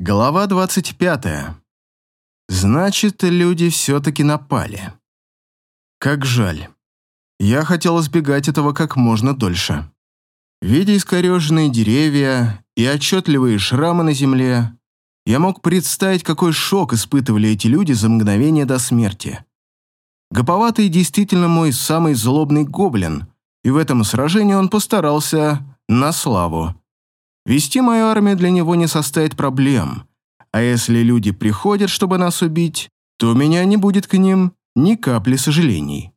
Глава 25. Значит, люди все-таки напали. Как жаль. Я хотел избегать этого как можно дольше. Видя искореженные деревья и отчетливые шрамы на земле, я мог представить, какой шок испытывали эти люди за мгновение до смерти. Гоповатый действительно мой самый злобный гоблин, и в этом сражении он постарался на славу. Вести мою армию для него не составит проблем, а если люди приходят, чтобы нас убить, то у меня не будет к ним ни капли сожалений.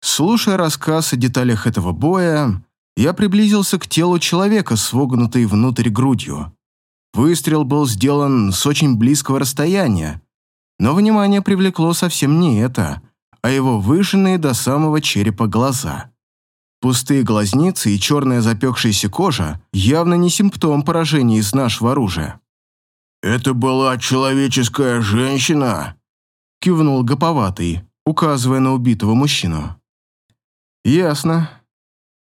Слушая рассказ о деталях этого боя, я приблизился к телу человека с вогнутой внутрь грудью. Выстрел был сделан с очень близкого расстояния, но внимание привлекло совсем не это, а его выжженные до самого черепа глаза. Пустые глазницы и черная запекшаяся кожа явно не симптом поражения из нашего оружия. «Это была человеческая женщина?» — кивнул гоповатый, указывая на убитого мужчину. «Ясно».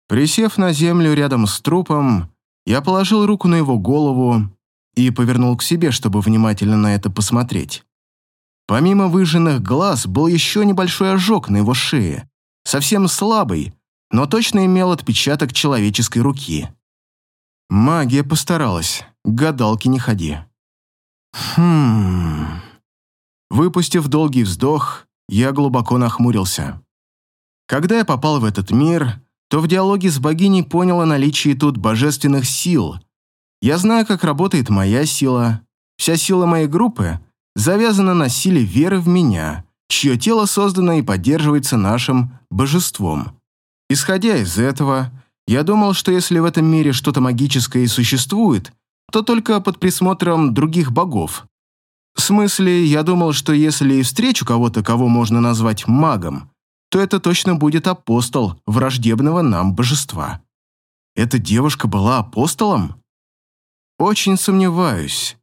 Присев на землю рядом с трупом, я положил руку на его голову и повернул к себе, чтобы внимательно на это посмотреть. Помимо выжженных глаз был еще небольшой ожог на его шее, совсем слабый, но точно имел отпечаток человеческой руки. Магия постаралась, гадалки не ходи. Хм... Выпустив долгий вздох, я глубоко нахмурился. Когда я попал в этот мир, то в диалоге с богиней понял о наличии тут божественных сил. Я знаю, как работает моя сила. Вся сила моей группы завязана на силе веры в меня, чье тело создано и поддерживается нашим божеством. Исходя из этого, я думал, что если в этом мире что-то магическое и существует, то только под присмотром других богов. В смысле, я думал, что если и встречу кого-то, кого можно назвать магом, то это точно будет апостол враждебного нам божества. Эта девушка была апостолом? Очень сомневаюсь.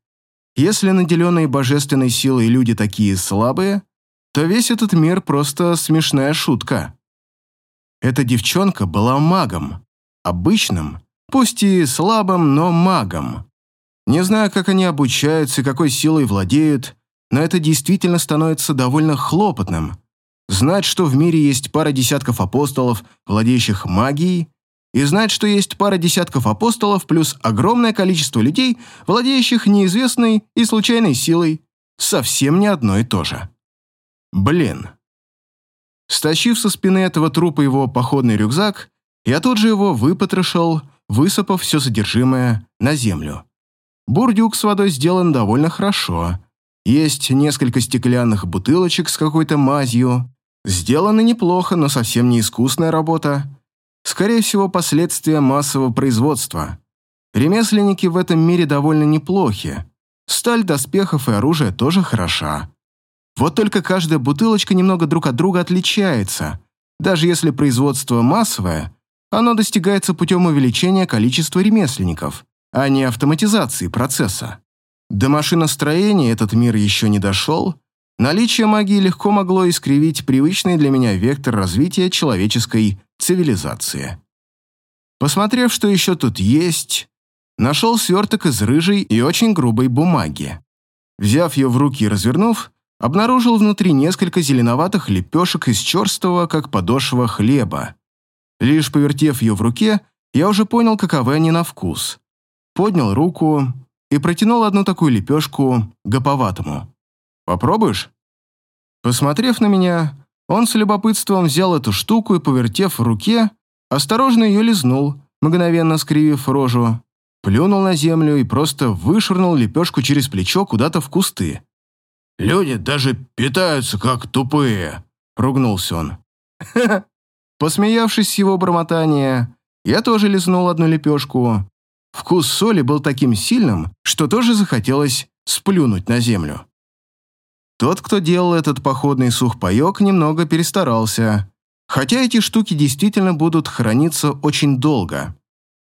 Если наделенные божественной силой люди такие слабые, то весь этот мир просто смешная шутка. Эта девчонка была магом. Обычным, пусть и слабым, но магом. Не знаю, как они обучаются и какой силой владеют, но это действительно становится довольно хлопотным. Знать, что в мире есть пара десятков апостолов, владеющих магией, и знать, что есть пара десятков апостолов плюс огромное количество людей, владеющих неизвестной и случайной силой, совсем не одно и то же. Блин, Стащив со спины этого трупа его походный рюкзак, я тут же его выпотрошил, высыпав все содержимое на землю. Бурдюк с водой сделан довольно хорошо. Есть несколько стеклянных бутылочек с какой-то мазью. Сделано неплохо, но совсем не искусная работа. Скорее всего, последствия массового производства. Ремесленники в этом мире довольно неплохи. Сталь доспехов и оружия тоже хороша. Вот только каждая бутылочка немного друг от друга отличается. Даже если производство массовое, оно достигается путем увеличения количества ремесленников, а не автоматизации процесса. До машиностроения этот мир еще не дошел, наличие магии легко могло искривить привычный для меня вектор развития человеческой цивилизации. Посмотрев, что еще тут есть, нашел сверток из рыжей и очень грубой бумаги. Взяв ее в руки и развернув, обнаружил внутри несколько зеленоватых лепешек из черстого, как подошва хлеба. Лишь повертев ее в руке, я уже понял, каковы они на вкус. Поднял руку и протянул одну такую лепешку гоповатому. «Попробуешь?» Посмотрев на меня, он с любопытством взял эту штуку и, повертев в руке, осторожно ее лизнул, мгновенно скривив рожу, плюнул на землю и просто вышвырнул лепешку через плечо куда-то в кусты. Люди даже питаются как тупые», — ругнулся он. Посмеявшись с его бормотания, я тоже лизнул одну лепешку. Вкус соли был таким сильным, что тоже захотелось сплюнуть на землю. Тот, кто делал этот походный сухпайок, немного перестарался. Хотя эти штуки действительно будут храниться очень долго.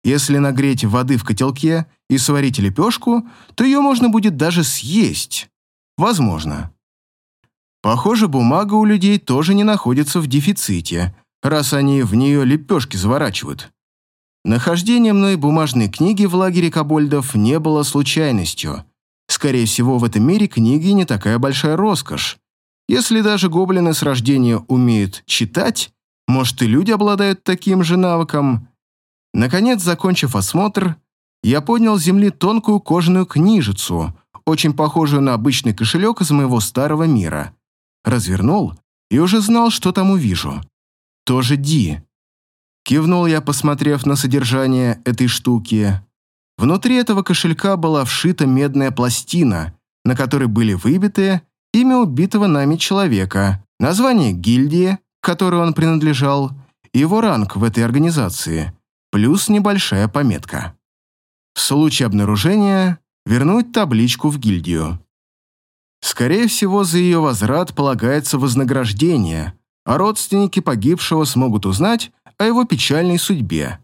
Если нагреть воды в котелке и сварить лепешку, то ее можно будет даже съесть. Возможно. Похоже, бумага у людей тоже не находится в дефиците, раз они в нее лепешки заворачивают. Нахождение мной бумажной книги в лагере кобольдов не было случайностью. Скорее всего, в этом мире книги не такая большая роскошь. Если даже гоблины с рождения умеют читать, может и люди обладают таким же навыком. Наконец, закончив осмотр, я поднял с земли тонкую кожаную книжицу, очень похожую на обычный кошелек из моего старого мира. Развернул и уже знал, что там увижу. Тоже Ди. Кивнул я, посмотрев на содержание этой штуки. Внутри этого кошелька была вшита медная пластина, на которой были выбиты имя убитого нами человека, название гильдии, к которой он принадлежал, и его ранг в этой организации, плюс небольшая пометка. В случае обнаружения вернуть табличку в гильдию. Скорее всего, за ее возврат полагается вознаграждение, а родственники погибшего смогут узнать о его печальной судьбе.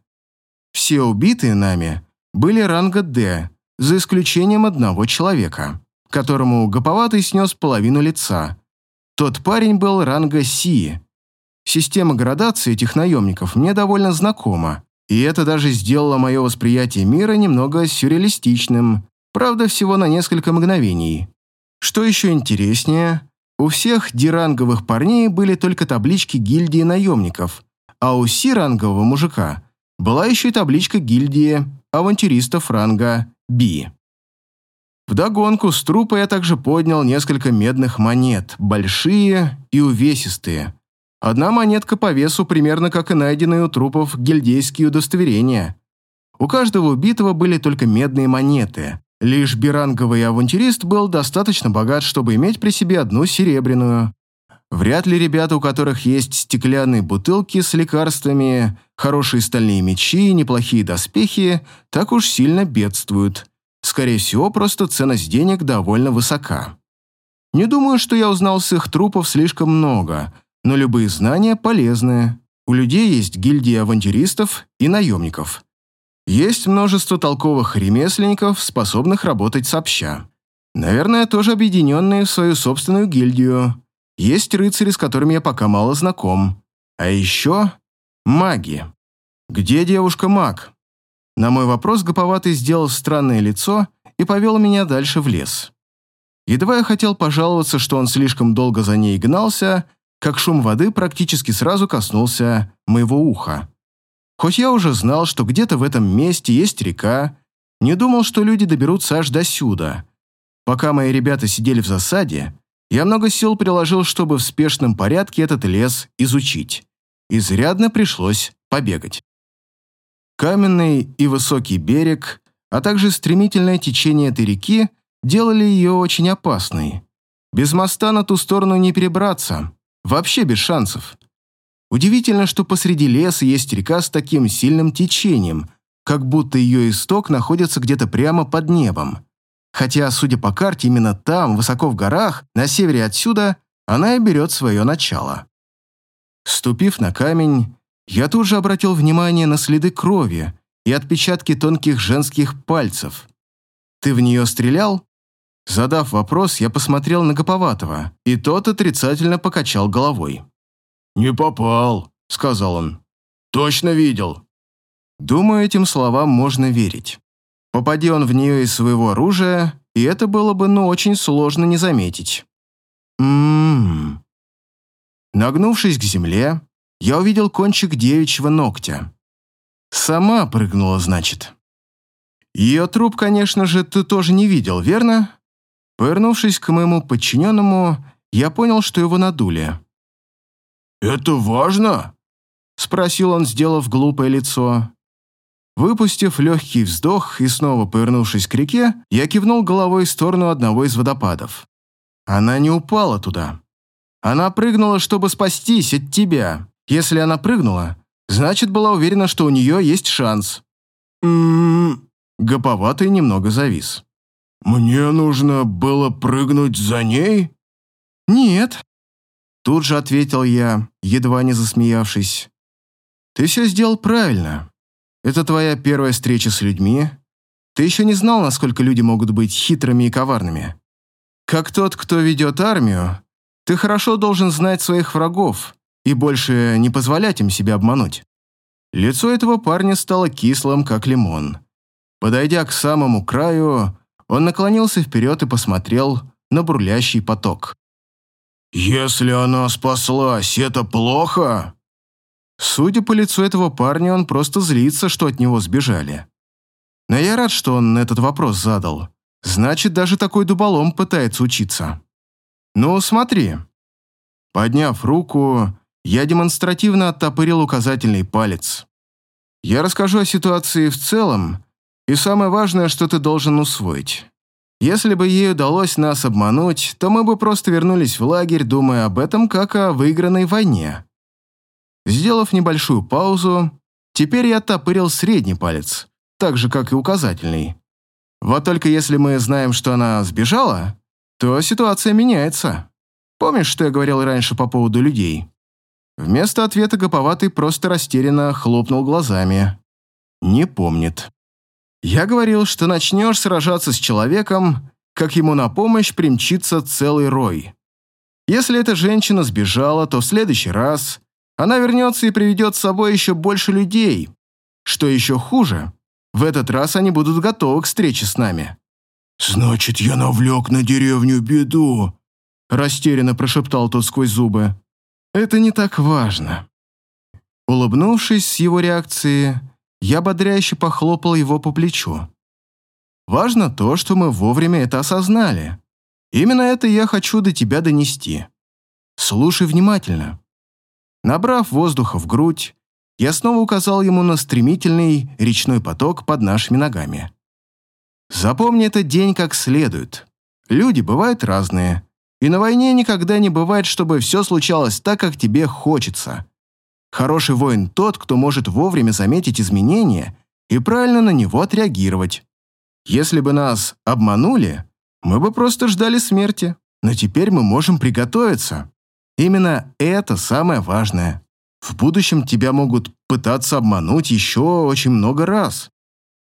Все убитые нами были ранга «Д», за исключением одного человека, которому Гоповатый снес половину лица. Тот парень был ранга «Си». Система градации этих наемников мне довольно знакома, и это даже сделало мое восприятие мира немного сюрреалистичным, правда, всего на несколько мгновений. Что еще интереснее, у всех диранговых парней были только таблички гильдии наемников, а у си-рангового мужика была еще и табличка гильдии авантюристов ранга Би. Вдогонку с трупа я также поднял несколько медных монет, большие и увесистые. Одна монетка по весу примерно как и найденные у трупов гильдейские удостоверения. У каждого убитого были только медные монеты. Лишь биранговый авантюрист был достаточно богат, чтобы иметь при себе одну серебряную. Вряд ли ребята, у которых есть стеклянные бутылки с лекарствами, хорошие стальные мечи и неплохие доспехи, так уж сильно бедствуют. Скорее всего, просто ценность денег довольно высока. Не думаю, что я узнал с их трупов слишком много, но любые знания полезны. У людей есть гильдии авантюристов и наемников. Есть множество толковых ремесленников, способных работать сообща. Наверное, тоже объединенные в свою собственную гильдию. Есть рыцари, с которыми я пока мало знаком. А еще маги. Где девушка-маг? На мой вопрос Гоповатый сделал странное лицо и повел меня дальше в лес. Едва я хотел пожаловаться, что он слишком долго за ней гнался, как шум воды практически сразу коснулся моего уха. Хоть я уже знал, что где-то в этом месте есть река, не думал, что люди доберутся аж до сюда. Пока мои ребята сидели в засаде, я много сил приложил, чтобы в спешном порядке этот лес изучить. Изрядно пришлось побегать. Каменный и высокий берег, а также стремительное течение этой реки делали ее очень опасной. Без моста на ту сторону не перебраться, вообще без шансов. Удивительно, что посреди леса есть река с таким сильным течением, как будто ее исток находится где-то прямо под небом. Хотя, судя по карте, именно там, высоко в горах, на севере отсюда, она и берет свое начало. Ступив на камень, я тут же обратил внимание на следы крови и отпечатки тонких женских пальцев. «Ты в нее стрелял?» Задав вопрос, я посмотрел на Гоповатого, и тот отрицательно покачал головой. «Не попал», — сказал он. «Точно видел». Думаю, этим словам можно верить. Попади он в нее из своего оружия, и это было бы, ну, очень сложно не заметить. Ммм. Нагнувшись к земле, я увидел кончик девичьего ногтя. Сама прыгнула, значит. Ее труп, конечно же, ты тоже не видел, верно? Повернувшись к моему подчиненному, я понял, что его надули. «Это важно?» — спросил он, сделав глупое лицо. Выпустив легкий вздох и снова повернувшись к реке, я кивнул головой в сторону одного из водопадов. Она не упала туда. Она прыгнула, чтобы спастись от тебя. Если она прыгнула, значит, была уверена, что у нее есть шанс. «М-м-м...» Гоповатый немного завис. «Мне нужно было прыгнуть за ней?» «Нет». Тут же ответил я, едва не засмеявшись. «Ты все сделал правильно. Это твоя первая встреча с людьми. Ты еще не знал, насколько люди могут быть хитрыми и коварными. Как тот, кто ведет армию, ты хорошо должен знать своих врагов и больше не позволять им себя обмануть. Лицо этого парня стало кислым, как лимон. Подойдя к самому краю, Он наклонился вперед и посмотрел на бурлящий поток. «Если она спаслась, это плохо?» Судя по лицу этого парня, он просто злится, что от него сбежали. Но я рад, что он этот вопрос задал. Значит, даже такой дуболом пытается учиться. Ну, смотри. Подняв руку, я демонстративно оттопырил указательный палец. Я расскажу о ситуации в целом, и самое важное, что ты должен усвоить. Если бы ей удалось нас обмануть, то мы бы просто вернулись в лагерь, думая об этом как о выигранной войне. Сделав небольшую паузу, теперь я оттопырил средний палец, так же, как и указательный. Вот только если мы знаем, что она сбежала, то ситуация меняется. Помнишь, что я говорил раньше по поводу людей? Вместо ответа Гоповатый просто растерянно хлопнул глазами. Не помнит. Я говорил, что начнешь сражаться с человеком, как ему на помощь примчится целый рой. Если эта женщина сбежала, то в следующий раз она вернется и приведет с собой еще больше людей. Что еще хуже, в этот раз они будут готовы к встрече с нами. «Значит, я навлек на деревню беду», – растерянно прошептал тот сквозь зубы. Это не так важно. Улыбнувшись с его реакции, я бодряще похлопал его по плечу. Важно то, что мы вовремя это осознали. Именно это я хочу до тебя донести. Слушай внимательно. Набрав воздуха в грудь, я снова указал ему на стремительный речной поток под нашими ногами. Запомни этот день как следует. Люди бывают разные, и на войне никогда не бывает, чтобы все случалось так, как тебе хочется. Хороший воин тот, кто может вовремя заметить изменения и правильно на него отреагировать. Если бы нас обманули, мы бы просто ждали смерти, но теперь мы можем приготовиться. Именно это самое важное. В будущем тебя могут пытаться обмануть еще очень много раз.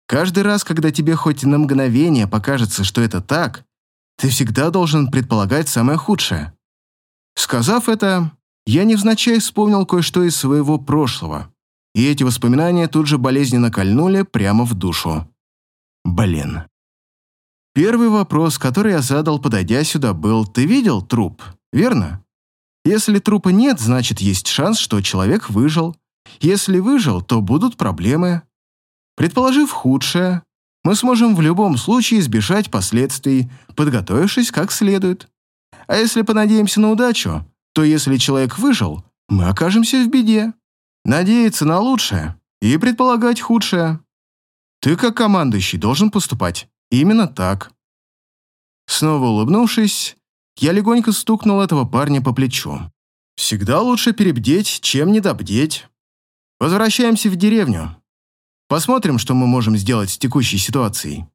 Каждый раз, когда тебе хоть на мгновение покажется, что это так, ты всегда должен предполагать самое худшее. Сказав это, я невзначай вспомнил кое-что из своего прошлого, и эти воспоминания тут же болезненно кольнули прямо в душу. Блин. Первый вопрос, который я задал, подойдя сюда, был «Ты видел труп?» Верно? Если трупа нет, значит, есть шанс, что человек выжил. Если выжил, то будут проблемы. Предположив худшее, мы сможем в любом случае избежать последствий, подготовившись как следует. А если понадеемся на удачу, то если человек выжил, мы окажемся в беде. Надеяться на лучшее и предполагать худшее. Ты, как командующий, должен поступать именно так. Снова улыбнувшись, я легонько стукнул этого парня по плечу. Всегда лучше перебдеть, чем недобдеть. Возвращаемся в деревню. Посмотрим, что мы можем сделать с текущей ситуацией».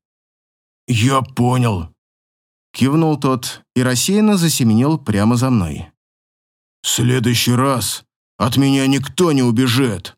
«Я понял», — кивнул тот и рассеянно засеменил прямо за мной. «В следующий раз от меня никто не убежит».